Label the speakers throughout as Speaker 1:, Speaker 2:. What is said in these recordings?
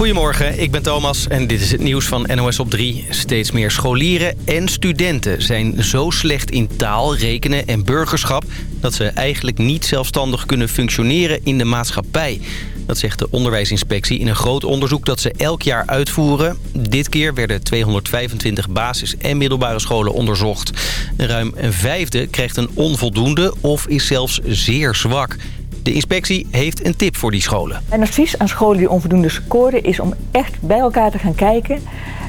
Speaker 1: Goedemorgen, ik ben Thomas en dit is het nieuws van NOS op 3. Steeds meer scholieren en studenten zijn zo slecht in taal, rekenen en burgerschap... dat ze eigenlijk niet zelfstandig kunnen functioneren in de maatschappij. Dat zegt de onderwijsinspectie in een groot onderzoek dat ze elk jaar uitvoeren. Dit keer werden 225 basis- en middelbare scholen onderzocht. Ruim een vijfde krijgt een onvoldoende of is zelfs zeer zwak. De inspectie heeft een tip voor die scholen.
Speaker 2: Mijn advies aan scholen die onvoldoende scoren is om echt bij elkaar te gaan kijken...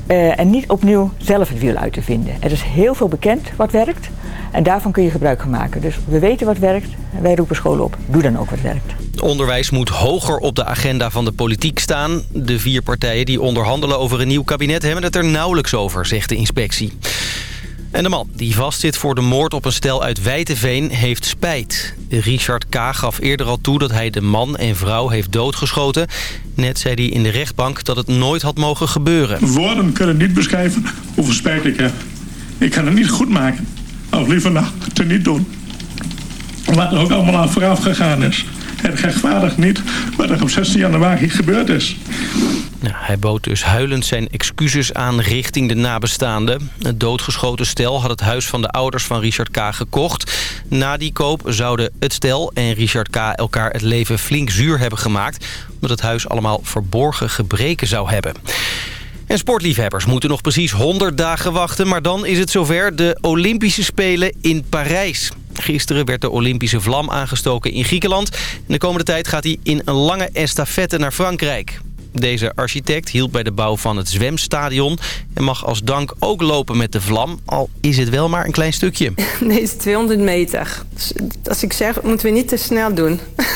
Speaker 2: Uh, en niet opnieuw zelf het wiel uit te vinden. Er is heel veel bekend wat werkt en daarvan kun je gebruik van maken. Dus we weten wat werkt en wij roepen scholen op. Doe dan ook wat werkt.
Speaker 1: Onderwijs moet hoger op de agenda van de politiek staan. De vier partijen die onderhandelen over een nieuw kabinet hebben het er nauwelijks over, zegt de inspectie. En de man die vastzit voor de moord op een stel uit Wijteveen heeft spijt. Richard K. gaf eerder al toe dat hij de man en vrouw heeft doodgeschoten. Net zei hij in de rechtbank dat het nooit had mogen gebeuren.
Speaker 3: Woorden kunnen niet beschrijven hoeveel spijt ik heb. Ik kan het niet goed maken. Of liever nou, te niet doen. Wat er ook allemaal aan vooraf gegaan is. Het rechtvaardigt niet wat er op 16 januari gebeurd is.
Speaker 1: Nou, hij bood dus huilend zijn excuses aan richting de nabestaanden. Het doodgeschoten stel had het huis van de ouders van Richard K. gekocht. Na die koop zouden het stel en Richard K. elkaar het leven flink zuur hebben gemaakt... omdat het huis allemaal verborgen gebreken zou hebben. En sportliefhebbers moeten nog precies 100 dagen wachten... maar dan is het zover de Olympische Spelen in Parijs. Gisteren werd de Olympische vlam aangestoken in Griekenland. En de komende tijd gaat hij in een lange estafette naar Frankrijk. Deze architect hielp bij de bouw van het zwemstadion... en mag als dank ook lopen met de vlam, al is het wel maar een klein stukje.
Speaker 4: Nee, het is 200 meter. Dus als ik zeg, moeten we niet te snel doen.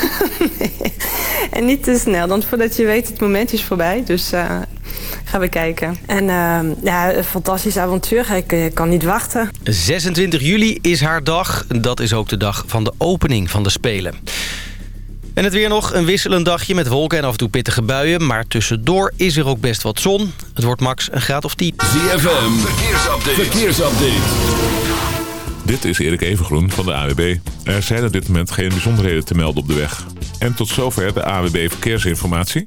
Speaker 4: En niet te snel, want voordat je weet, het moment is voorbij. Dus uh, gaan we kijken. En uh, ja, een fantastisch avontuur. Ik, ik kan niet wachten.
Speaker 1: 26 juli is haar dag. Dat is ook de dag van de opening van de Spelen. En het weer nog, een wisselend dagje met wolken en af en toe pittige buien. Maar tussendoor is er ook best wat zon. Het wordt max een graad of 10.
Speaker 5: ZFM, verkeersupdate. verkeersupdate.
Speaker 6: Dit is Erik Evengroen van de AWB. Er zijn op dit moment geen bijzonderheden te melden op de weg. En tot zover de AWB Verkeersinformatie.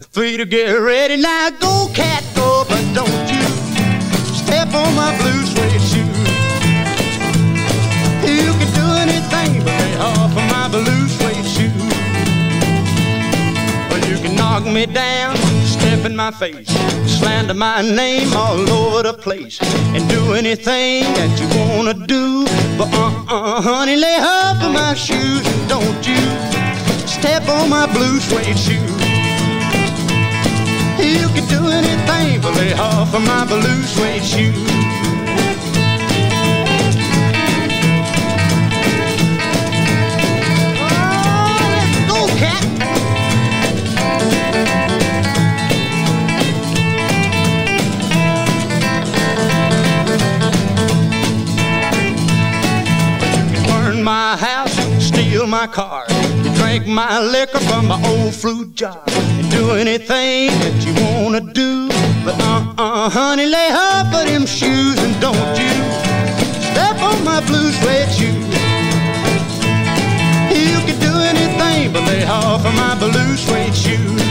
Speaker 7: three to get ready. Now go, cat, go, but don't you step on my blue suede shoe. You can do anything but lay off of my blue suede shoe. Well, you can knock me down, step in my face, slander my name all over the place, and do anything that you wanna do. But uh-uh, honey, lay off of my shoes, and don't you step on my blue suede shoe. Do anything but lay off of my blue suede shoe. my house, steal my car. Drink my liquor from my old fruit jar. And do anything that you wanna do. But uh-uh, honey, lay off of them shoes and don't you step on my blue suede shoe. You can do anything but lay off of my blue suede shoes.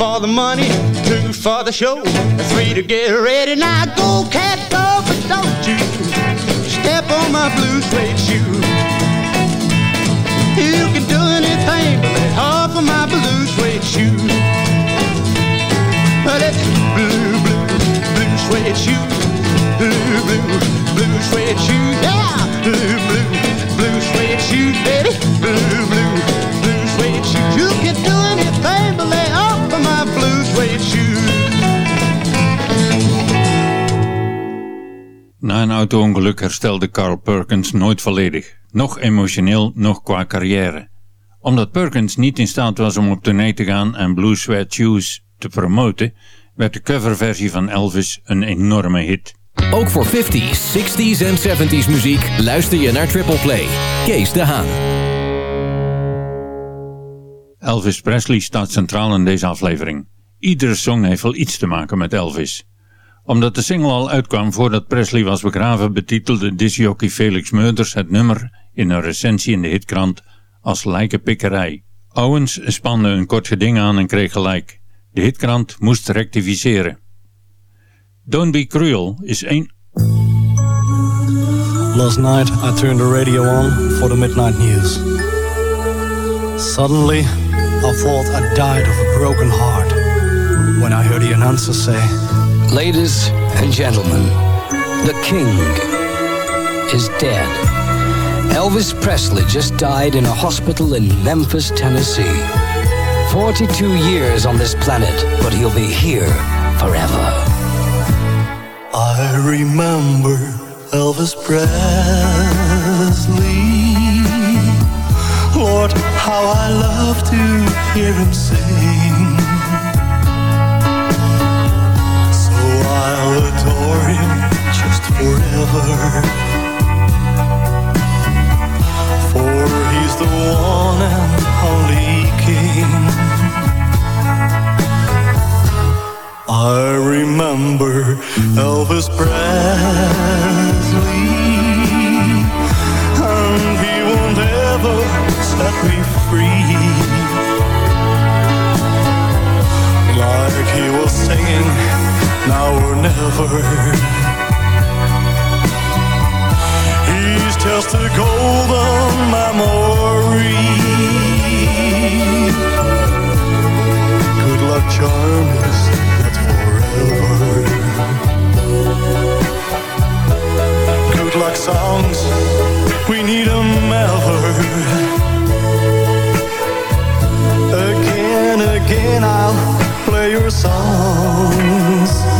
Speaker 7: For the money, two for the show, three to get ready. Now go, cat, go, but don't you step on my blue suede shoe. You can do anything but lay off of my blue suede shoe.
Speaker 8: Auto-ongeluk herstelde Carl Perkins nooit volledig. Nog emotioneel, nog qua carrière. Omdat Perkins niet in staat was om op tournee te gaan en Blue Sweat Shoes te promoten, werd de coverversie van Elvis een enorme hit.
Speaker 9: Ook voor 50s, 60s en 70s muziek luister je naar Triple Play. Kees de Haan.
Speaker 8: Elvis Presley staat centraal in deze aflevering. Iedere song heeft wel iets te maken met Elvis. Omdat de single al uitkwam voordat Presley was begraven, betitelde discjockey Felix Meurders het nummer in een recensie in de hitkrant als lijkenpikkerij. Owens spande een kort geding aan en kreeg gelijk. De hitkrant moest rectificeren. Don't Be Cruel is één...
Speaker 10: Last night I turned the radio on for the midnight news. Suddenly I thought I died of a broken heart when I heard the announcer say,
Speaker 11: Ladies and gentlemen, the king is dead. Elvis Presley just died in a hospital in Memphis, Tennessee. 42 years on this planet, but he'll be here forever.
Speaker 10: I remember Elvis Presley. Lord, how I love to hear him sing. Forever. For he's the one and only King. I remember Elvis Presley, and he won't ever set me free. Like he was singing, now or never. Just a golden memory. Good luck charm is not forever. Good luck songs, we need 'em ever. Again, again, I'll play your songs.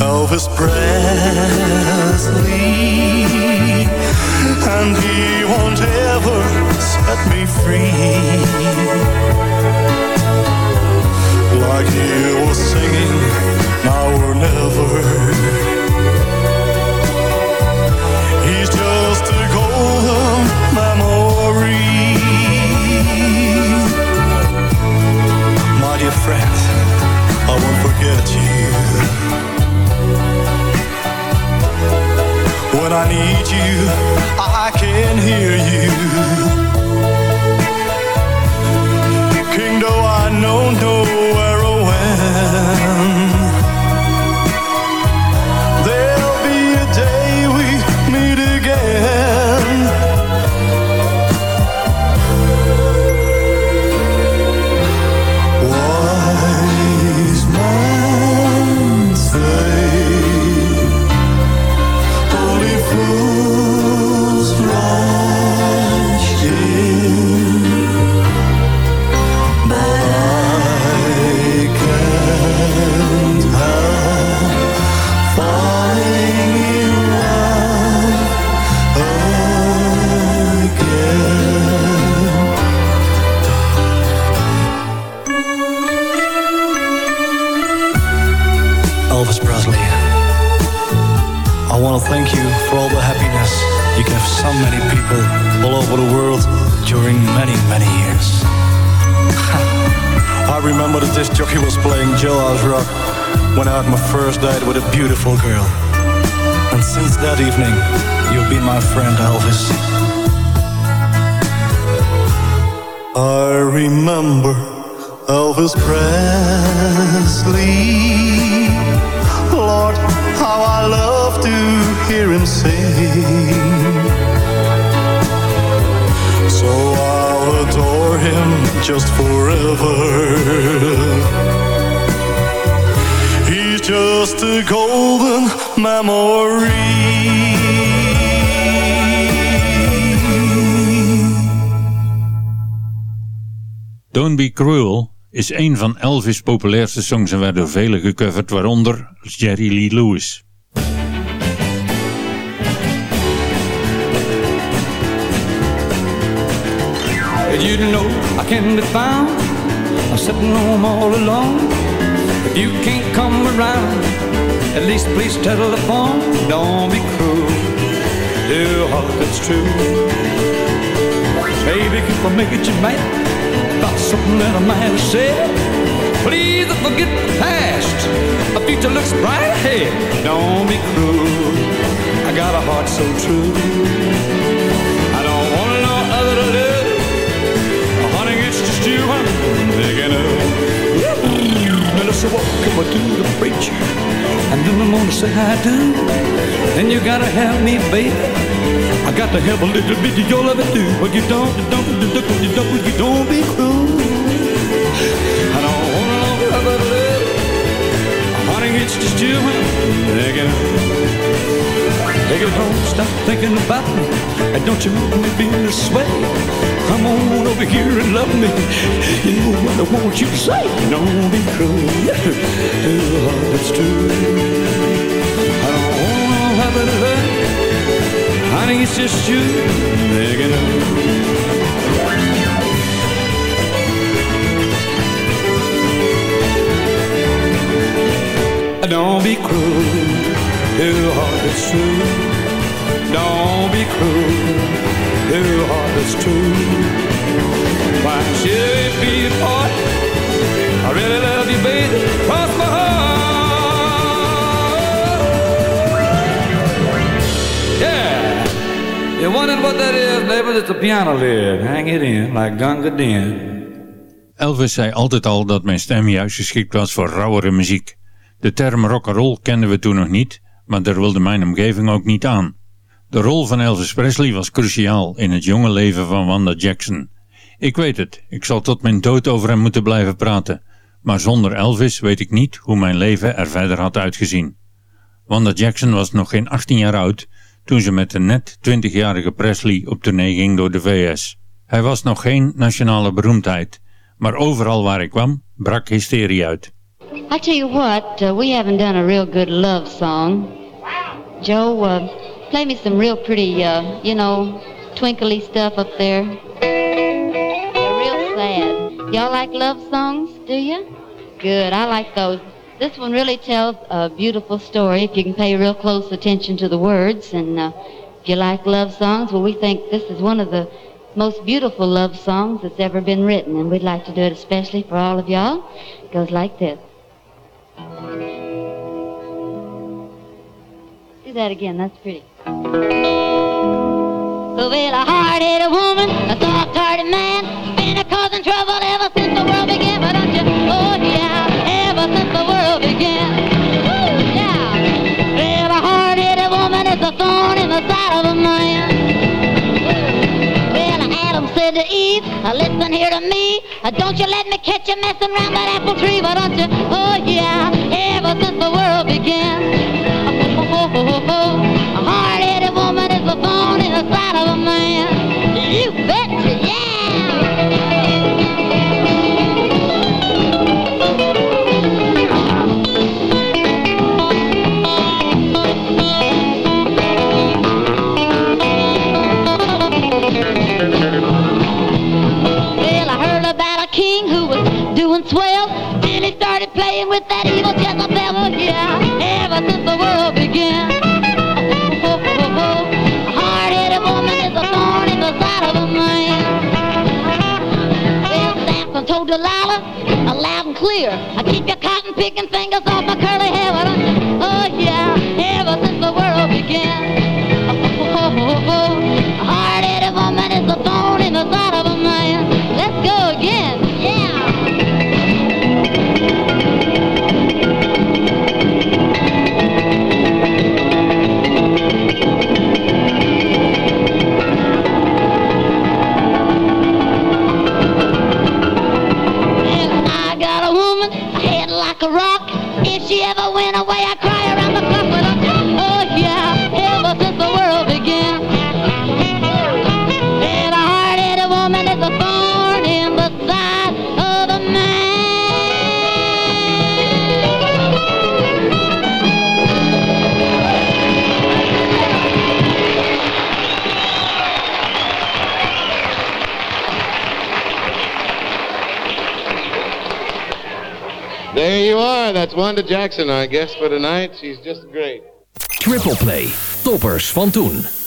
Speaker 10: Elvis Presley, and he won't ever set me free. Like he was singing, now or never. He's just a golden memory. My dear friend, I won't forget you. When I need you, I can hear you. King, though I know no you gave so many people all over the world during many, many years. I remember that this jockey was playing Jailhouse Rock when I had my first date with a beautiful girl. And since that evening, you've been my friend, Elvis. I remember Elvis Presley. Lord, how I love to hear him sing. Just forever. He's just a golden memory.
Speaker 8: Don't Be Cruel is een van Elvis' populairste songs en werd door velen gecoverd, waaronder Jerry Lee Lewis.
Speaker 12: You know can be found. I'm sitting home all alone. If you can't come around, at least please telephone. Don't be cruel. Dear heart, that's true. Baby, if I make it you mad about something that I might have said, please forget the past. A future looks bright ahead. Don't be cruel. I got a heart so true. And can I do to preach you? And then I'm gonna say I do. Then you gotta have me, baby. I got to have a little bit of your love do. But you don't, you don't, you don't, you don't, you don't be cruel. I don't wanna no other love. Honey, it's just you I'm it home, stop thinking about me. And don't you want me being this way? Come on over here and love me. You know what I want you to say. Don't be cruel. Oh, that's true. I don't want it love. Honey, it's just you. True. Don't be cruel. Your heart is true. Why should it be apart? I really love you, baby. Cross my heart. Yeah. You wondering what that is, neighbor? It's a piano lid. Hang it in like Gunga Din.
Speaker 8: Elvis zei altijd al dat mijn stem juist geschikt was voor rauwere muziek. De term rock'n'roll kenden we toen nog niet, maar daar wilde mijn omgeving ook niet aan. De rol van Elvis Presley was cruciaal in het jonge leven van Wanda Jackson. Ik weet het, ik zal tot mijn dood over hem moeten blijven praten, maar zonder Elvis weet ik niet hoe mijn leven er verder had uitgezien. Wanda Jackson was nog geen 18 jaar oud toen ze met de net 20-jarige Presley op tournee ging door de VS. Hij was nog geen nationale beroemdheid, maar overal waar ik kwam brak hysterie uit.
Speaker 13: I tell you what, uh, we haven't done a real good love song. Joe, uh, play me some real pretty, uh, you know, twinkly stuff up there. They're real sad. Y'all like love songs, do you? Good, I like those. This one really tells a beautiful story if you can pay real close attention to the words. And uh, if you like love songs, well, we think this is one of the most beautiful love songs that's ever been written, and we'd like to do it especially for all of y'all. It goes like this. Do that again, that's pretty. Well, a hard-headed woman, a soft-hearted man, been a causing trouble ever since the world began. But don't you? Oh yeah, ever since the world began. Woo, yeah. Well, a hard-headed woman is a thorn in the side of a man. Well, Adam said to Eve, "Now listen here to me. Uh, Don't you let me catch you messing around that apple tree. But don't you? Oh yeah, ever since the world began. Started playing with that evil Jezebel. Yeah, ever since the world began. here. I keep your cotton picking
Speaker 14: There you are. That's Wanda Jackson, I guess, for tonight. She's just great.
Speaker 9: Triple Play. Toppers van toen.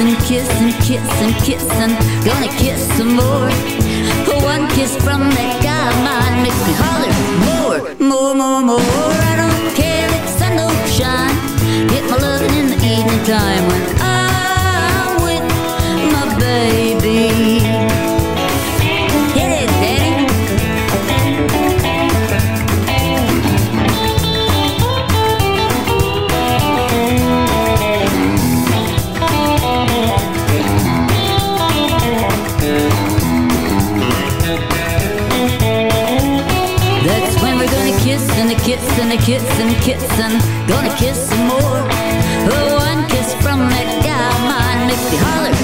Speaker 15: and kiss and kiss and kiss and gonna kiss some more. One kiss from that guy of mine makes me holler more, more, more, more. I don't care, it's sun, don't shine. Get my loving in the evening time. Gonna kiss and kiss and gonna kiss some more. Oh, one kiss from that guy might make me holler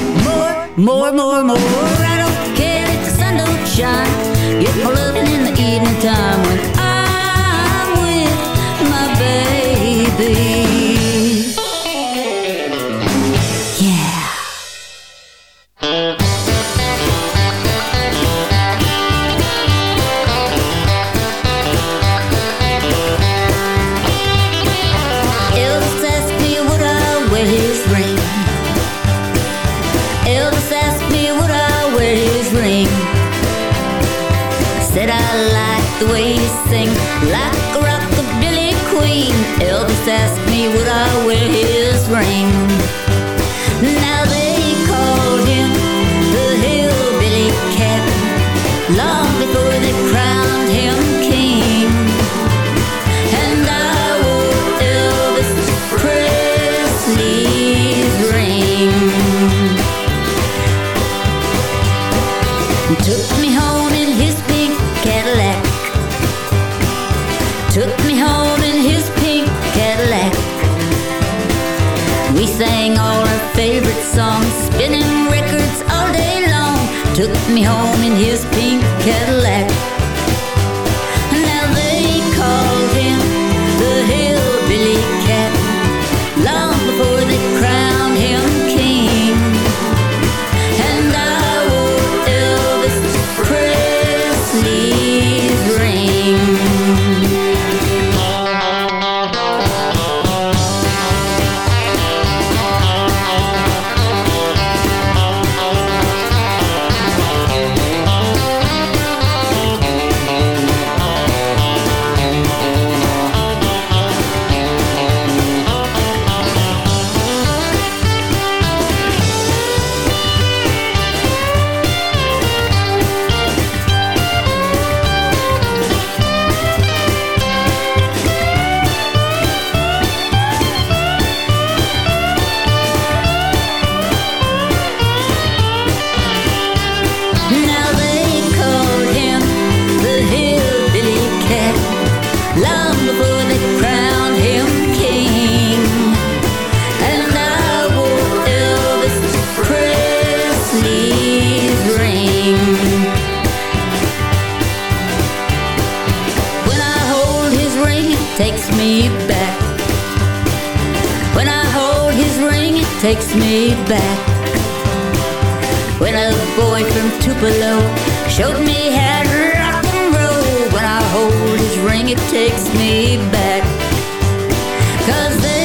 Speaker 15: more, more, more, more. I don't care if the sun don't shine. Get my loving in the evening time when I'm with my baby. Life When a boy from Tupelo showed me how to rock and roll. When I hold his ring, it takes me back. Cause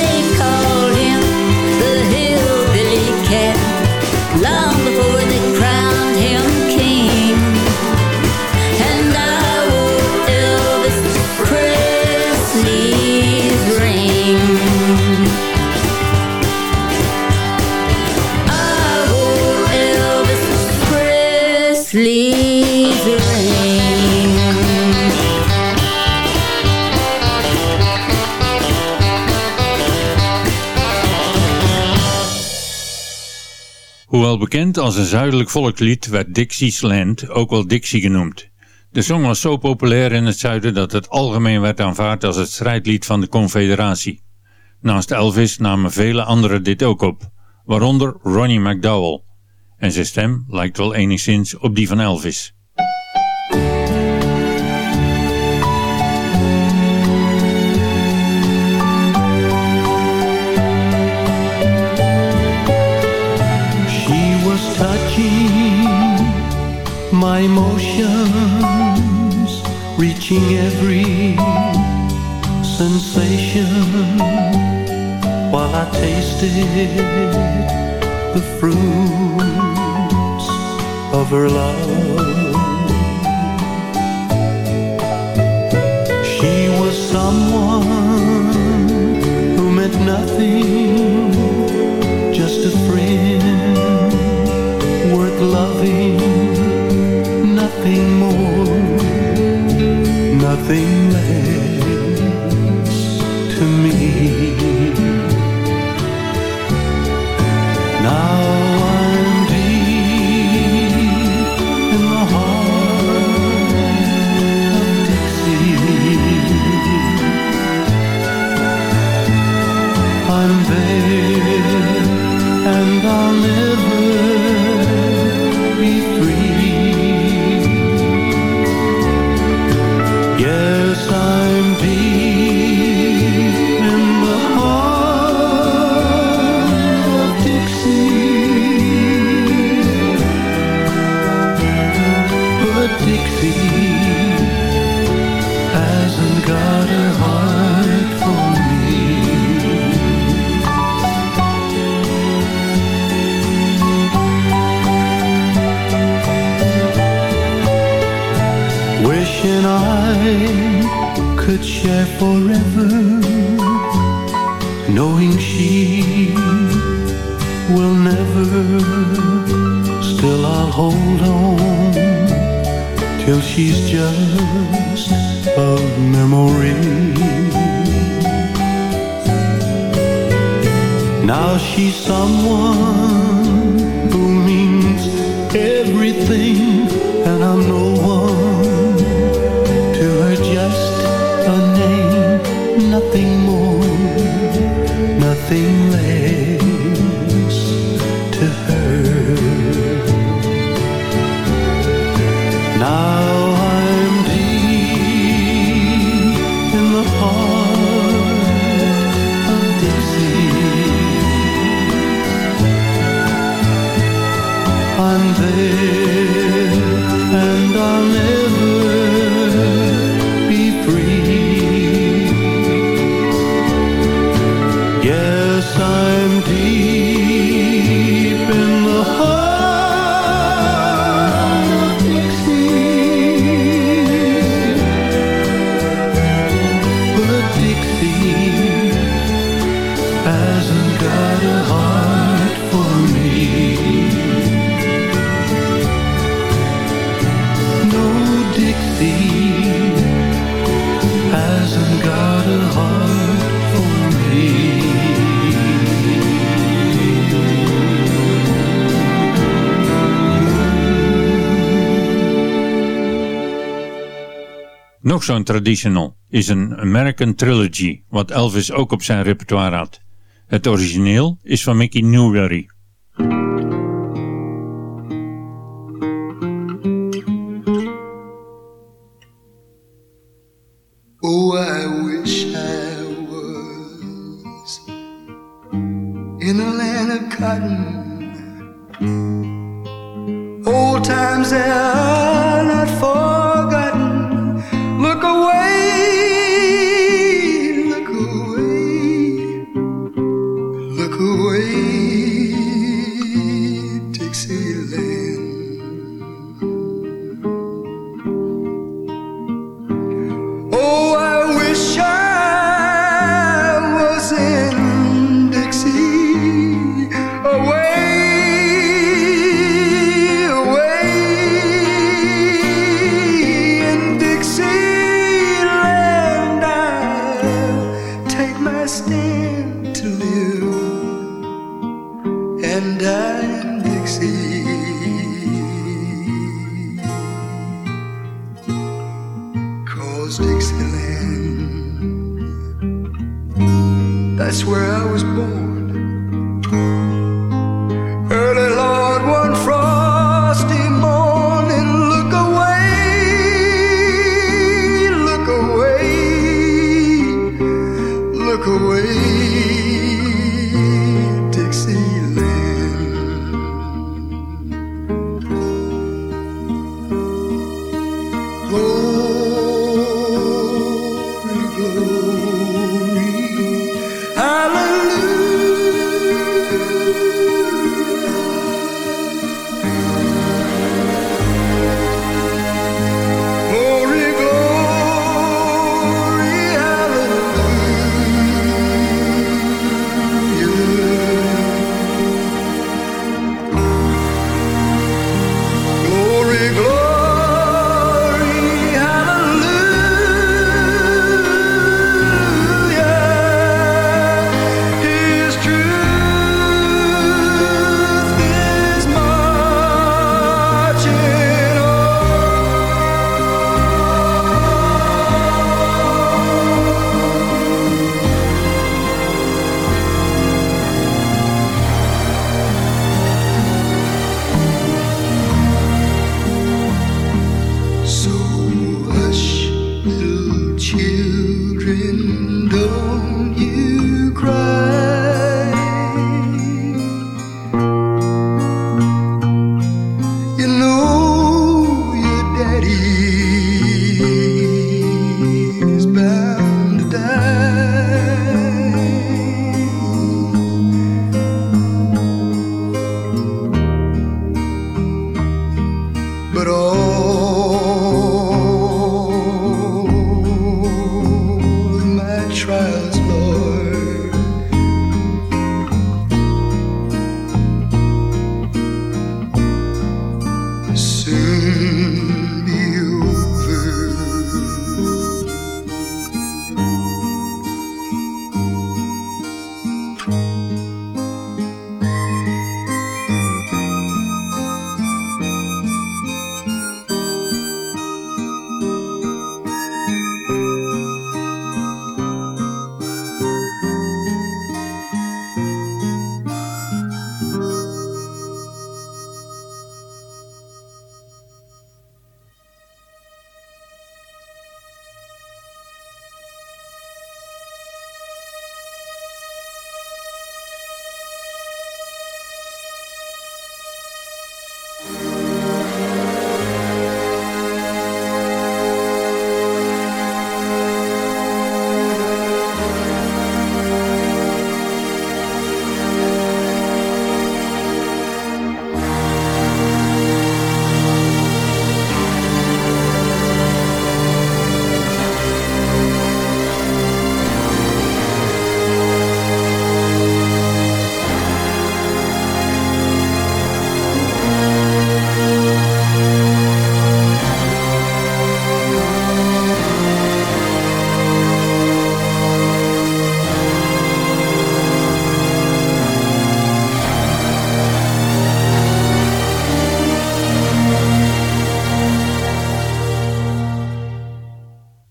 Speaker 8: Hoewel bekend als een zuidelijk volkslied werd Dixie's Land ook wel Dixie genoemd. De song was zo populair in het zuiden dat het algemeen werd aanvaard als het strijdlied van de Confederatie. Naast Elvis namen vele anderen dit ook op, waaronder Ronnie McDowell. En zijn stem lijkt wel enigszins op die van Elvis.
Speaker 10: Emotions, reaching every sensation while I tasted the fruits of her love. She was someone who meant nothing, just a friend worth loving, nothing more, nothing less to me. Now There and I'll never
Speaker 16: zo'n traditional is een American Trilogy, wat Elvis ook op zijn repertoire had. Het origineel is van Mickey Newberry.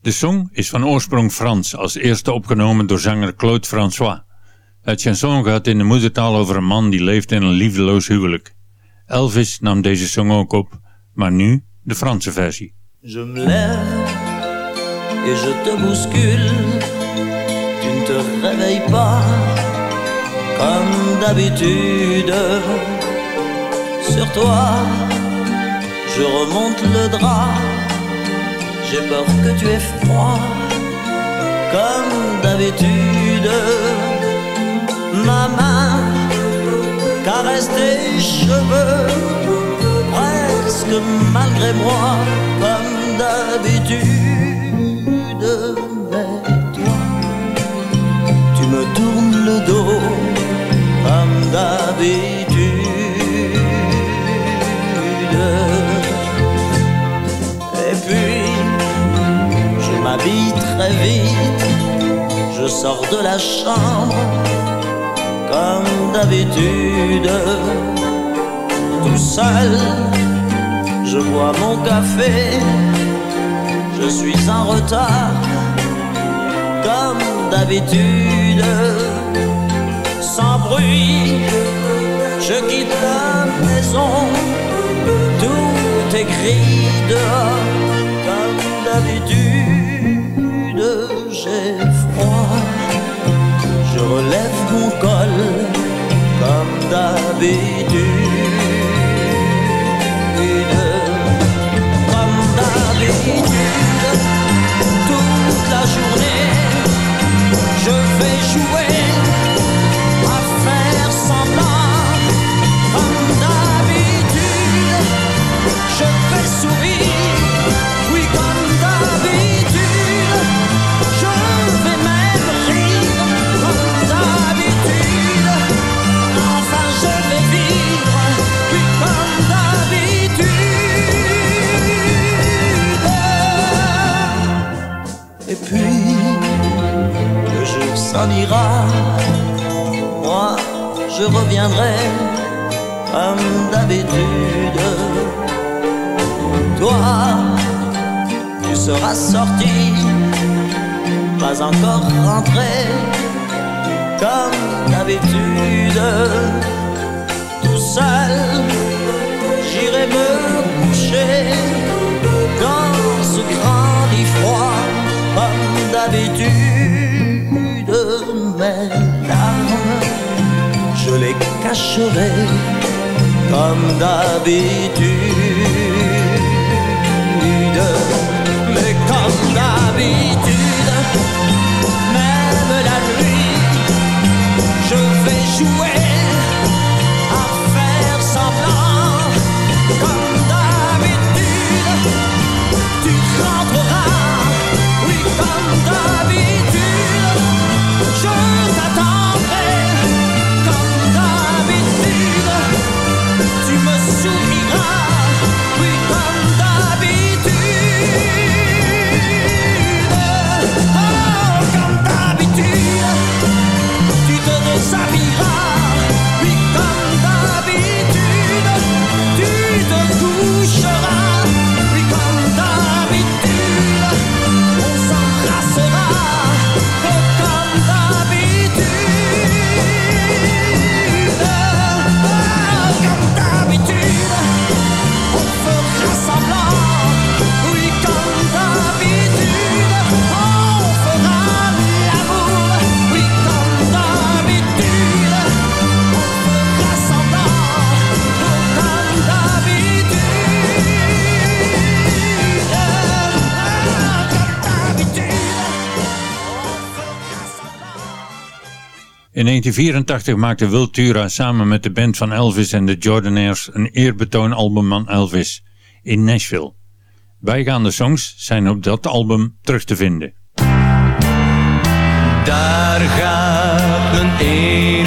Speaker 8: De song is van oorsprong Frans, als eerste opgenomen door zanger Claude François. Het chanson gaat in de moedertaal over een man die leeft in een liefdeloos huwelijk. Elvis nam deze song ook op, maar nu de Franse versie.
Speaker 17: Je me lève et je te bouscule. Tu ne te réveilles pas comme d'habitude. Sur toi, je remonte le drap. J'ai peur que tu aies froid comme d'habitude. Ma main caresse tes cheveux presque malgré moi comme d'habitude. Mais toi, tu me tournes le dos comme d'habitude. M'habille très vite, je sors de la chambre comme d'habitude. Tout seul, je bois mon café, je suis en retard comme d'habitude. Sans bruit, je quitte la maison, tout est gris dehors comme d'habitude. J'ai froid, je relève mon col comme d'habitude.
Speaker 8: 1984 maakte Will Tura samen met de band van Elvis en de Jordanaires een eerbetoonalbum aan Elvis in Nashville. Bijgaande songs zijn op dat album terug te vinden.
Speaker 17: Daar gaat enige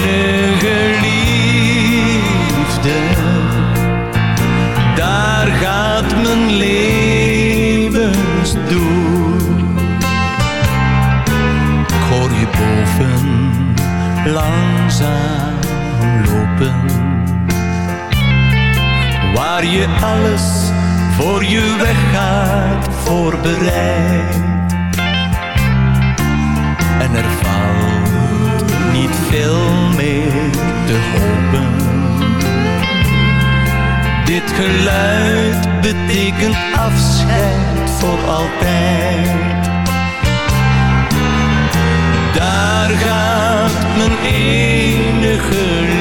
Speaker 17: je alles voor je weggaat voorbereid.
Speaker 18: en er valt niet veel meer te hopen. Dit geluid betekent afscheid voor altijd. Daar gaat mijn enige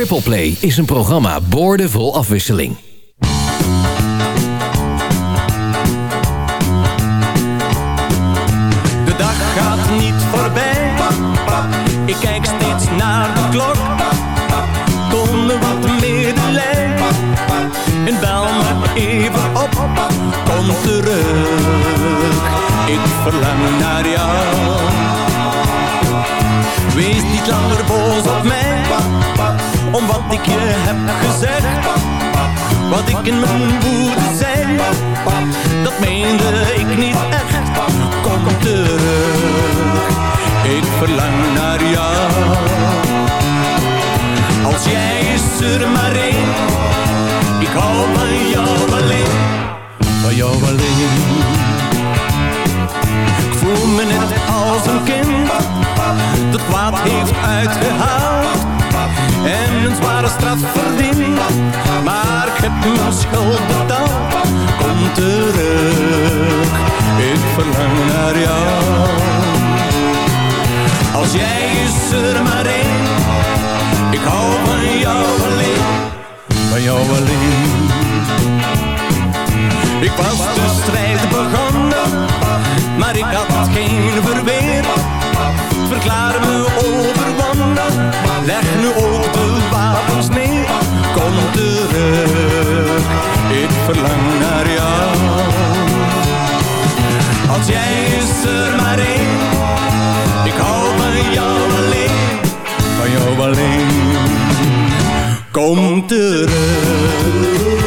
Speaker 9: Triple Play is een programma boordevol afwisseling.
Speaker 18: De dag gaat niet voorbij. Ik kijk steeds naar de klok. Kom me wat medelijden. En bel me even op. Kom terug. Ik verlang naar jou. Wees niet langer boos op mij. Om wat ik je heb gezegd. Wat ik in mijn woede zei. Dat meende ik niet echt. Kom terug. Ik verlang naar jou. Als jij is er maar één. Ik hou van jou alleen. Van jou alleen. Ik voel me net als een kind. Dat kwaad heeft uitgehaald. En een zware straf verdient. Maar ik heb mijn schuld betaald. Kom terug. Ik verlang naar jou. Als jij is er maar één. Ik hou van jou alleen. Van jou alleen. Ik was de strijd begonnen. Maar ik had geen verweer. Verklaar me overwonnen. Leg nu ook de wapens neer. Kom terug. Ik verlang naar jou. Als jij is er maar één. Ik hou van jou alleen. Van jou alleen. Kom terug.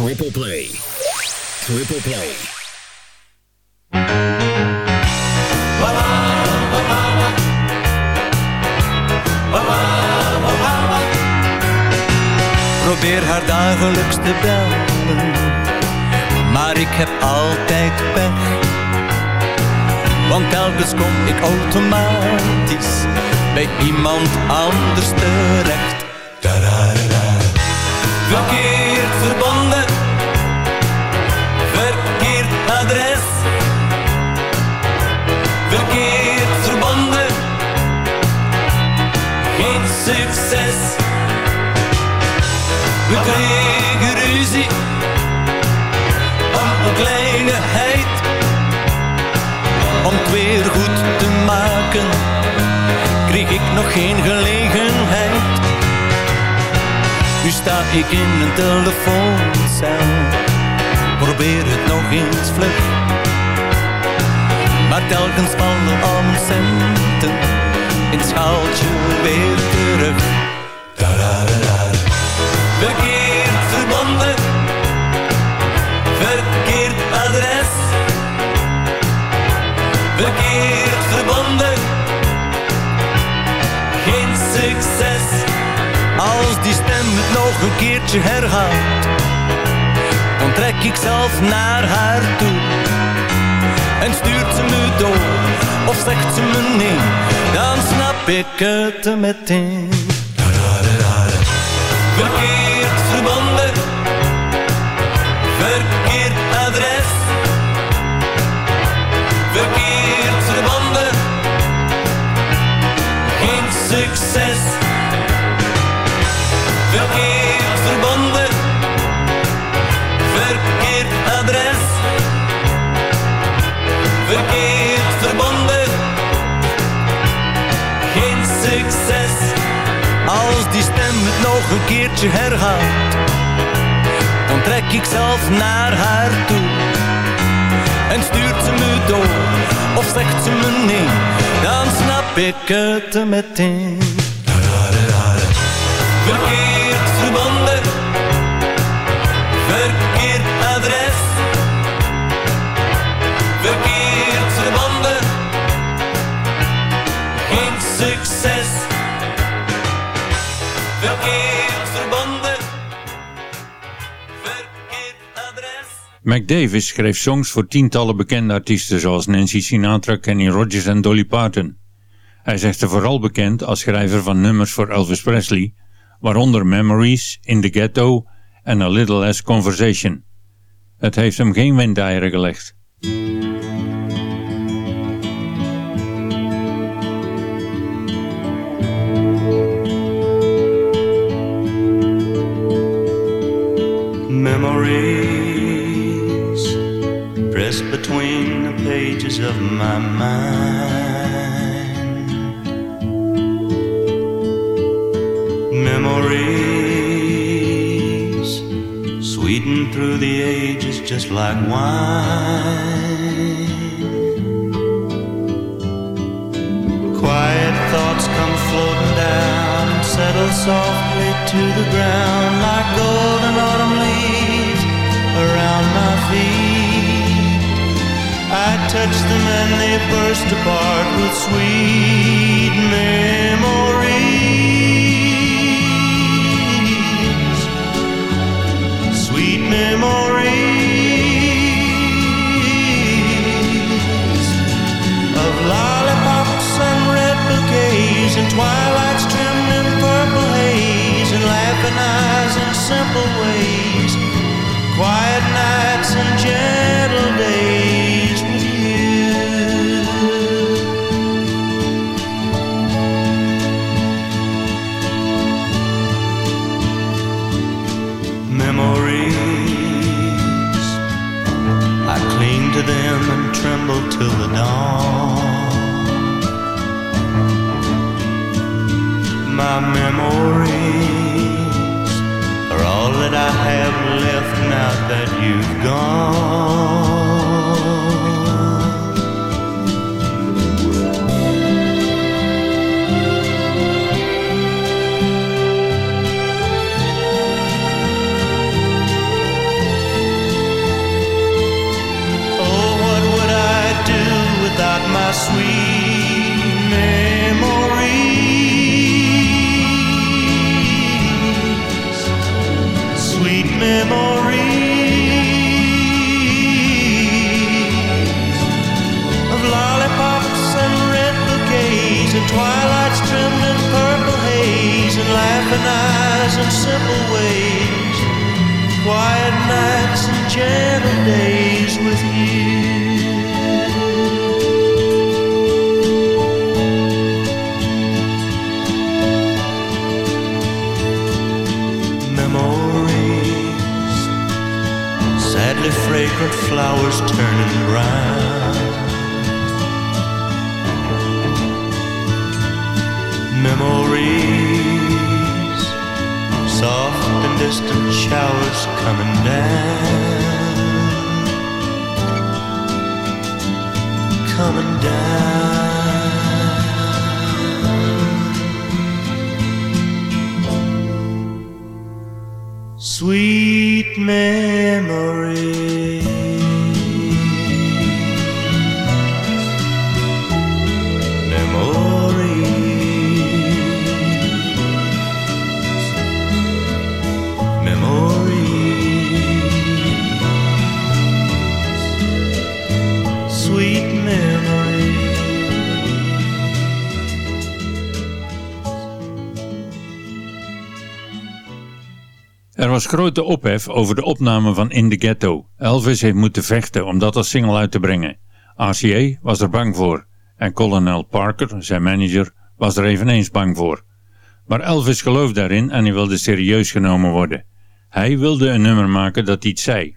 Speaker 9: Triple Play. Triple Play.
Speaker 18: Probeer haar dagelijks te bellen, maar ik heb altijd pech. Want telkens kom ik automatisch bij iemand anders terecht. Geen gelegenheid. Nu sta ik in een telefooncel, probeer het nog eens vlug. Maar telkens vallen al mijn centen in het schaaltje weer terug. Nog een keertje herhaalt, dan trek ik zelf naar haar toe. En stuurt ze me door, of zegt ze me nee, dan snap ik het meteen. Verkeerd verbonden, verkeerd adres. Verkeerd verbonden, geen succes. Nog een keertje herhaalt, dan trek ik zelf naar haar toe. En stuurt ze me door, of zegt ze me nee, dan snap ik het meteen.
Speaker 8: Mac Davis schreef songs voor tientallen bekende artiesten zoals Nancy Sinatra, Kenny Rogers en Dolly Parton. Hij is echter vooral bekend als schrijver van nummers voor Elvis Presley, waaronder Memories, In the Ghetto en A Little Less Conversation. Het heeft hem geen windeieren gelegd.
Speaker 10: Memories between the pages of my mind. Memories sweeten through the ages just like wine. Quiet thoughts come floating down and settle softly to the ground like golden autumn leaves around my feet. I touch them and they burst apart with sweet memories. Sweet memories of lollipops and red bouquets and twilights trimmed in purple haze and laughing eyes in simple ways, quiet nights and gentle to them and tremble till the dawn. My memories are all that I have left now that you've gone. Simple ways, quiet nights and gentle days sadly flowers turning brown. Memories, soft and distant showers coming down, coming down. Sweet memories.
Speaker 8: Was grote ophef over de opname van In the Ghetto. Elvis heeft moeten vechten om dat als single uit te brengen. RCA was er bang voor. En Colonel Parker, zijn manager, was er eveneens bang voor. Maar Elvis geloofde daarin en hij wilde serieus genomen worden. Hij wilde een nummer maken dat iets zei.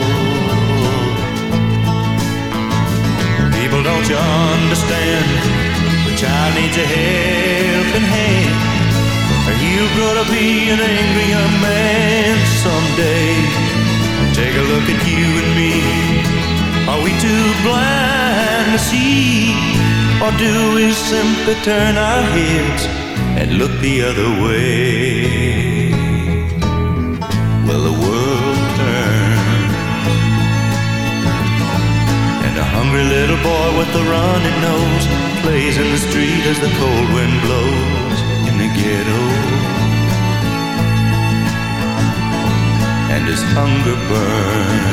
Speaker 10: Don't you understand? The child needs a helping hand, or he'll grow to be an angry young man someday. Take a look at you and me. Are we too blind to see? Or do we simply turn our heads and look the other way? Well, the world hungry little boy with a runny nose plays in the street as the cold wind blows in the ghetto. And his hunger burns.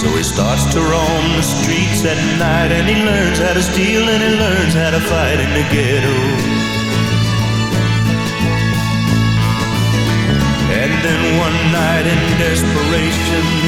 Speaker 10: So he starts to roam the streets at night and he learns how to steal and he learns how to fight in the ghetto. And then one night in desperation,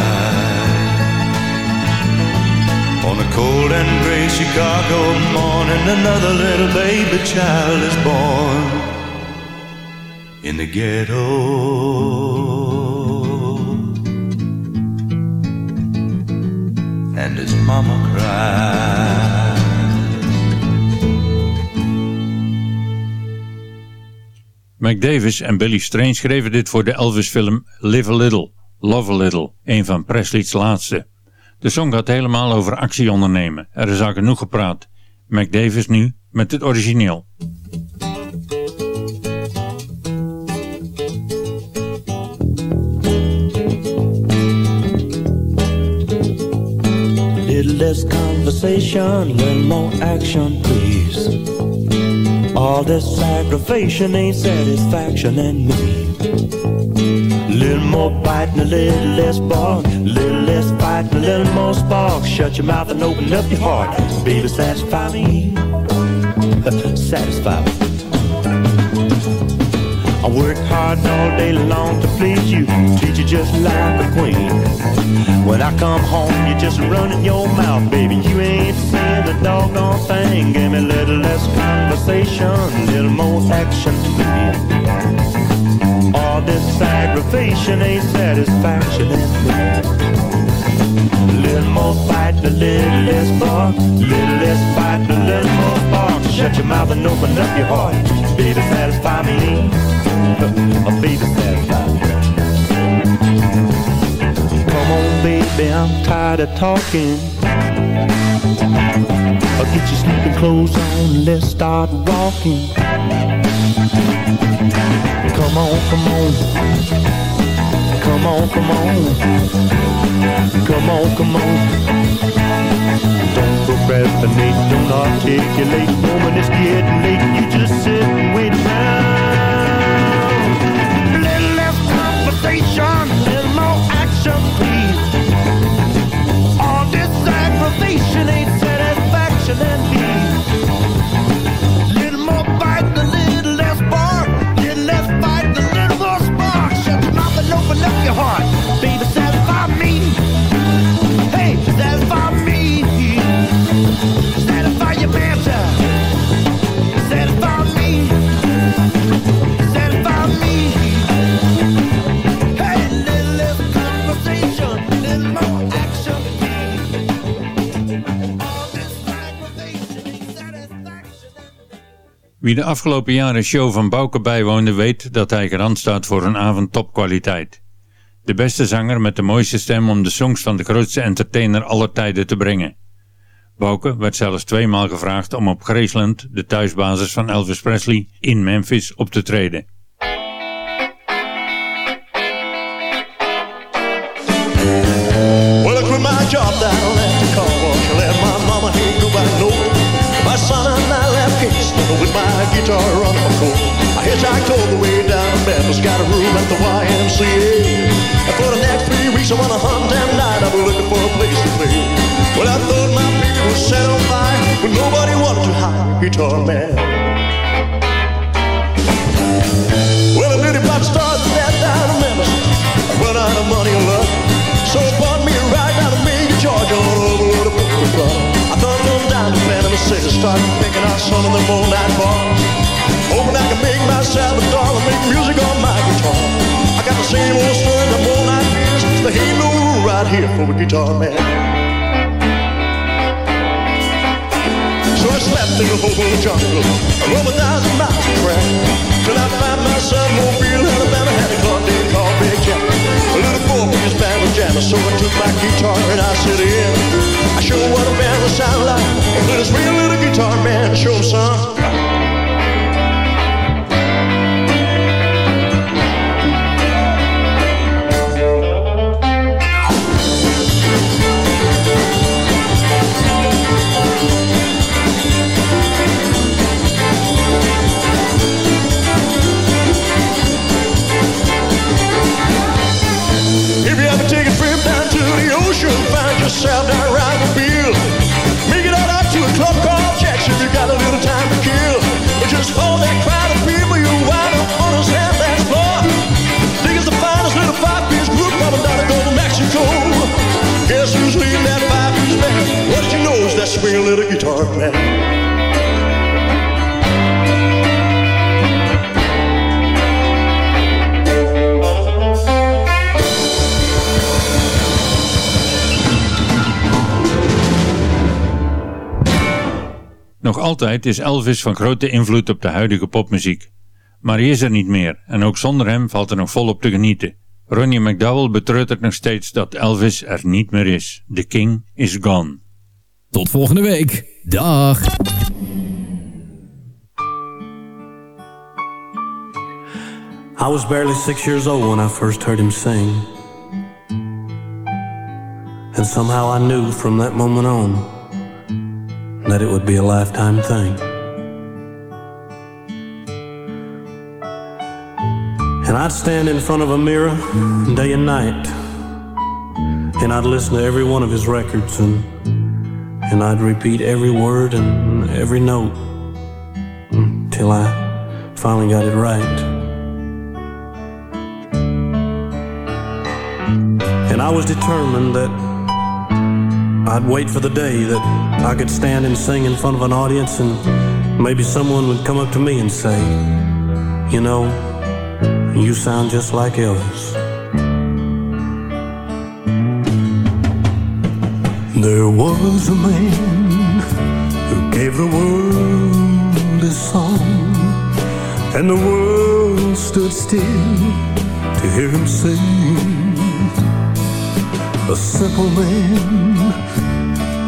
Speaker 10: on a cold and gray Chicago morning, another little baby child is born in the ghetto. and his mama cried.
Speaker 8: Mac Davis en Billy Strange schreven dit voor de Elvis-film Live a Little, Love a Little, een van Presley's laatste. De song gaat helemaal over actie ondernemen. Er is al genoeg gepraat. Mac Davis nu met het origineel.
Speaker 10: Less conversation, little more action, please. All this aggravation ain't satisfaction in me. Little more biting, a little less bark. Little less fighting, a little more spark. Shut your mouth and open up your heart. Baby, satisfy me. satisfy me. I
Speaker 19: work hard all day long to please you, treat you just like a queen. When I come home, you're just running your mouth, baby. You ain't saying a doggone thing. Give me a little less conversation, a little more action, please. This aggravation ain't satisfaction. A little more fight, a little less bark, little less fight, a little more bark. Shut your mouth and open up your heart, baby. Satisfy me, oh, baby. Satisfy me. Come on, baby, I'm tired of talking. I'll get your sleeping clothes on, let's start walking. Come on, come on. Come on, come on. Come on, come on. Don't procrastinate, don't articulate. Woman, it's getting late. You just sit and wait. A little less conversation, little more action, please. All this aggravation ain't satisfaction and peace. Your heart. Baby, satisfy me. Hey, satisfy me. Satisfy your action.
Speaker 8: Wie de afgelopen jaren show van Bouke bijwoonde weet dat hij garant staat voor een avond topkwaliteit. De beste zanger met de mooiste stem om de songs van de grootste entertainer aller tijden te brengen. Bouke werd zelfs tweemaal gevraagd om op Graceland, de thuisbasis van Elvis Presley, in Memphis op te treden.
Speaker 19: The way down Memphis, got a room at the YMCA. And for the next three weeks, I wanna hunt and night. I'm looking for a place to play. Well, I thought my feet were set on fire, but nobody wanted to hire a guitar man. Well, a little pop started that down in Memphis. I run out of money and love. So it bought me a ride down to Macon, Georgia on over to Brooklyn Club. I thought on down to Panama City, started picking out some of the all night bars. Hoping I can make myself a dollar, make music on my guitar. Same old story, all night beers. There ain't no right here for a guitar man. So I slept in the hobo jungle, I roamed a thousand miles of track. Till I found myself Mobile, Alabama, had a car called Big Jack. A little four-piece band was jamming, so I took my guitar and I sit in. I show what a band would sound like, and this real little guitar man show some. That swinging little guitar man.
Speaker 8: Nog altijd is Elvis van grote invloed op de huidige popmuziek. Maar hij is er niet meer en ook zonder hem valt er nog volop te genieten. Ronnie McDowell betreurt nog steeds dat Elvis er niet meer is. The King is gone.
Speaker 5: Tot volgende week. Dag.
Speaker 20: I was barely six years old when I first heard him sing. And somehow I knew from that moment on that it would be a lifetime thing. And I'd stand in front of a mirror day and night, and I'd listen to every one of his records, and and I'd repeat every word and every note until I finally got it right. And I was determined that I'd wait for the day that I could stand and sing in front of an audience and maybe someone would come up to me and say, you know, you sound just like Elvis. There was a man who gave the world his song, and the world stood still to hear him sing. A simple man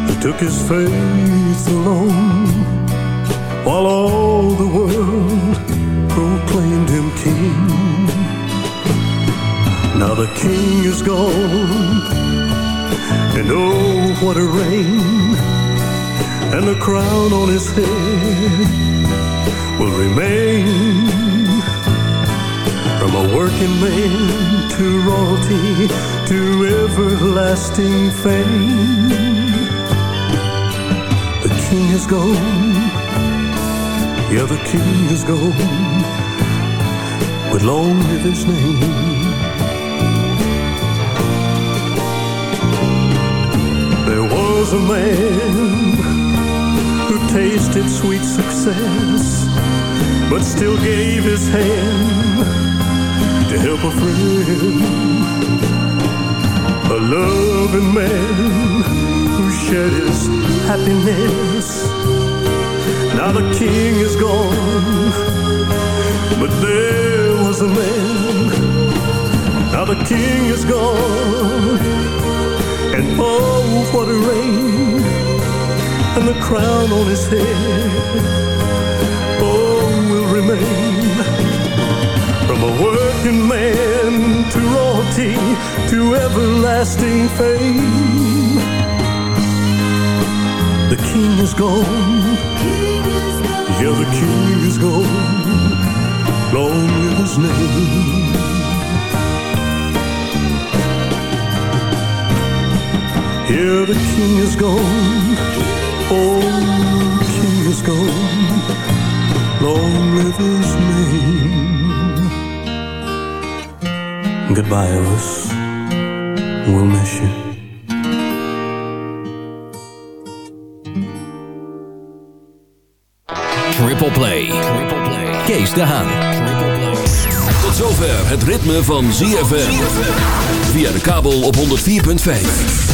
Speaker 20: who took his faith alone, while all the world proclaimed him king. Now the king is gone, and oh, what a reign! And the crown on his head will remain. From a working man to royalty to everlasting fame. The king is gone, yeah, the king is gone, but long live his name. Was a man who tasted sweet success, but still gave his hand to help a friend. A loving man who shared his happiness. Now the king is gone, but there was a man. Now the king is gone, and oh, what a reign! And the crown on his head, oh, will remain. From a working man to royalty to everlasting fame. The king is gone. Yeah, the king is gone. Long live his name. Yeah, the king is gone. Oh, king is gone. Long live his name. Goodbye, Elvis. We'll miss you.
Speaker 9: Triple Play. Kees de Haan.
Speaker 5: Tot zover het ritme van ZFM. Via de kabel op 104.5.